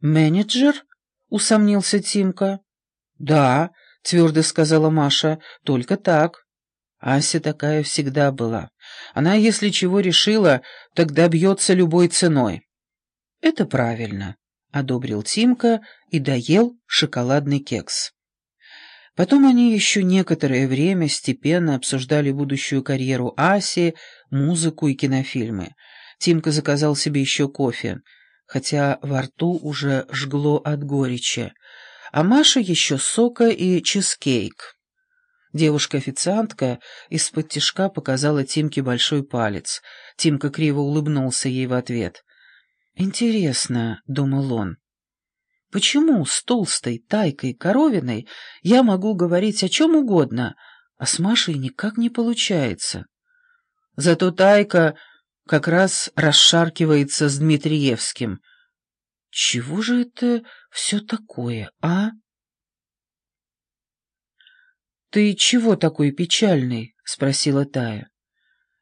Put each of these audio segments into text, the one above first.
«Менеджер?» — усомнился Тимка. «Да», — твердо сказала Маша, — «только так». Ася такая всегда была. Она, если чего решила, тогда бьется любой ценой. «Это правильно», — одобрил Тимка и доел шоколадный кекс. Потом они еще некоторое время степенно обсуждали будущую карьеру Аси, музыку и кинофильмы. Тимка заказал себе еще кофе, хотя во рту уже жгло от горечи, а Маша еще сока и чизкейк. Девушка-официантка из-под тишка показала Тимке большой палец. Тимка криво улыбнулся ей в ответ. «Интересно», — думал он, — «почему с толстой Тайкой Коровиной я могу говорить о чем угодно, а с Машей никак не получается?» Зато Тайка как раз расшаркивается с Дмитриевским. Чего же это все такое, а? «Ты чего такой печальный?» — спросила Тая.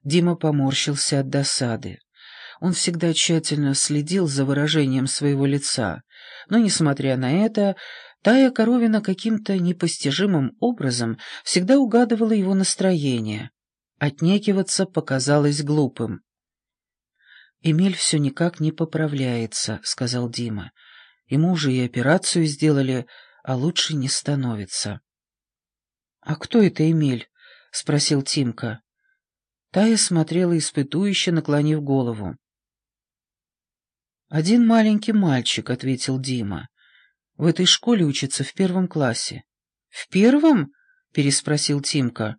Дима поморщился от досады. Он всегда тщательно следил за выражением своего лица, но, несмотря на это, Тая Коровина каким-то непостижимым образом всегда угадывала его настроение. Отнекиваться показалось глупым. «Эмиль все никак не поправляется», — сказал Дима. «Ему уже и операцию сделали, а лучше не становится». «А кто это Эмиль?» — спросил Тимка. Тая смотрела испытующе, наклонив голову. «Один маленький мальчик», — ответил Дима. «В этой школе учится в первом классе». «В первом?» — переспросил Тимка.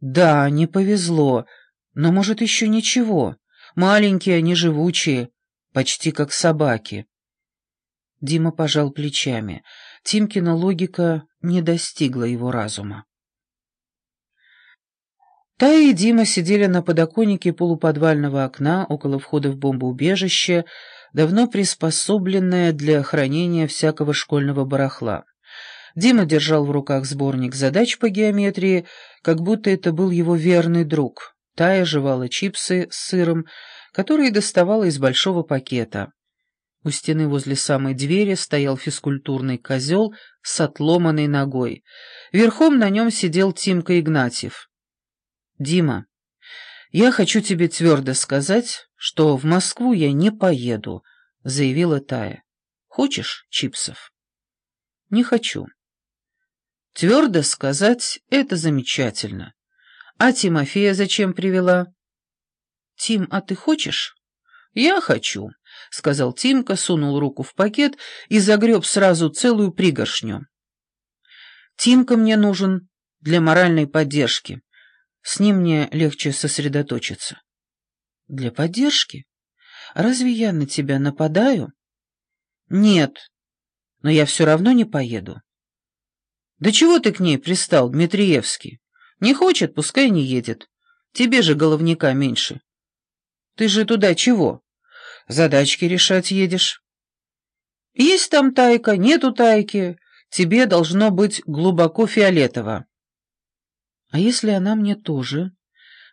«Да, не повезло, но, может, еще ничего». Маленькие они живучие, почти как собаки. Дима пожал плечами. Тимкина логика не достигла его разума. Тая и Дима сидели на подоконнике полуподвального окна около входа в бомбоубежище, давно приспособленное для хранения всякого школьного барахла. Дима держал в руках сборник задач по геометрии, как будто это был его верный друг. Тая жевала чипсы с сыром, которые доставала из большого пакета. У стены возле самой двери стоял физкультурный козел с отломанной ногой. Верхом на нем сидел Тимка Игнатьев. «Дима, я хочу тебе твердо сказать, что в Москву я не поеду», — заявила Тая. «Хочешь чипсов?» «Не хочу». «Твердо сказать — это замечательно. А Тимофея зачем привела? Тим, а ты хочешь? Я хочу, сказал Тимка, сунул руку в пакет и загреб сразу целую пригоршню. Тимка мне нужен для моральной поддержки. С ним мне легче сосредоточиться. Для поддержки? Разве я на тебя нападаю? Нет, но я все равно не поеду. Да чего ты к ней пристал, Дмитриевский? Не хочет, пускай не едет. Тебе же головника меньше. Ты же туда чего? Задачки решать едешь. Есть там тайка, нету тайки. Тебе должно быть глубоко фиолетово. А если она мне тоже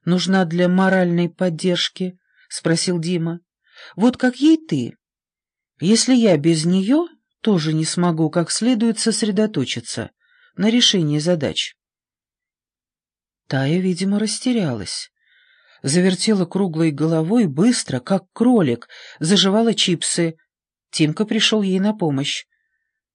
нужна для моральной поддержки? Спросил Дима. Вот как ей ты. Если я без нее тоже не смогу как следует сосредоточиться на решении задач. Тая, видимо, растерялась. Завертела круглой головой быстро, как кролик, заживала чипсы. Тимка пришел ей на помощь.